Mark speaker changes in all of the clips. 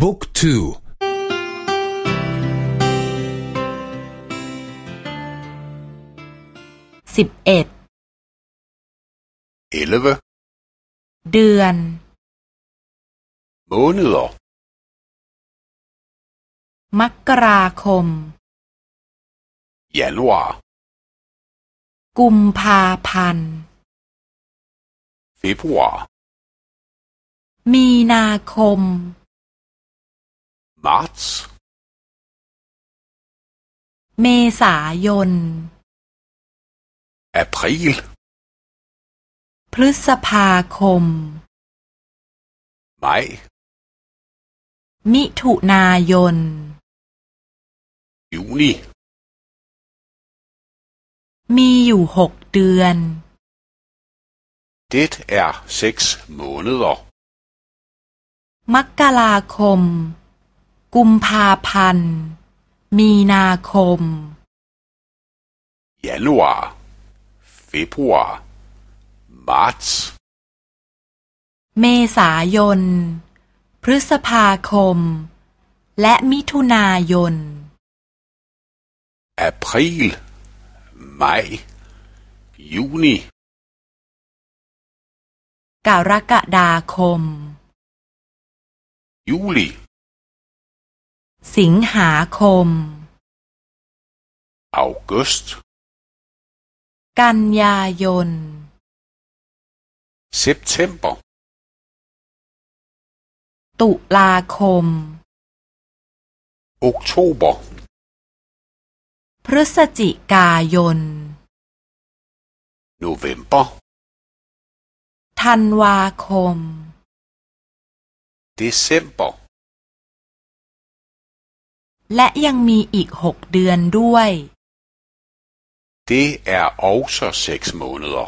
Speaker 1: บุ๊กทู
Speaker 2: สิบเอ็ด
Speaker 3: เอลเว
Speaker 2: เดือน
Speaker 3: måneder
Speaker 2: มกราคม
Speaker 3: januar
Speaker 2: กุมภาพันธ์
Speaker 3: februar
Speaker 2: มีนาคม
Speaker 3: marts
Speaker 2: เมษายน
Speaker 3: april
Speaker 2: พฤษภาคม
Speaker 3: maj
Speaker 2: มิถุนายน
Speaker 3: juni
Speaker 2: มีอยู่หกเดือน
Speaker 3: Det er seks måneder.
Speaker 2: มกราคม กุมภาพันธ์ มีนาคม
Speaker 3: Januar, februar, marts,
Speaker 2: เมษายน พฤษภาคม และมิถุนายน
Speaker 3: april, maj, juni,
Speaker 2: กรกฎาคม
Speaker 3: juli,
Speaker 2: สิงหาคม
Speaker 3: august,
Speaker 2: กันยายน
Speaker 3: september,
Speaker 2: ตุลาคม
Speaker 3: oktober,
Speaker 2: พฤศจิกายน
Speaker 3: november,
Speaker 2: ธันวาคม
Speaker 3: december,
Speaker 2: และยังมีอีกหกเดือนด้วย
Speaker 3: Det er også seks måneder.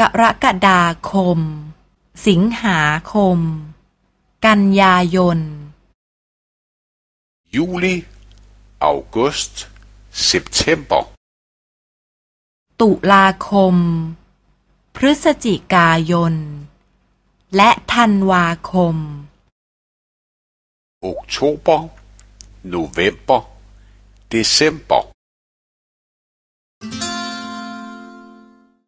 Speaker 2: กรกฎาคม สิงหาคม กันยายน
Speaker 3: Juli, august, september,
Speaker 2: ตุลาคม พฤศจิกายน และธันวาคม
Speaker 3: oktober, november, december,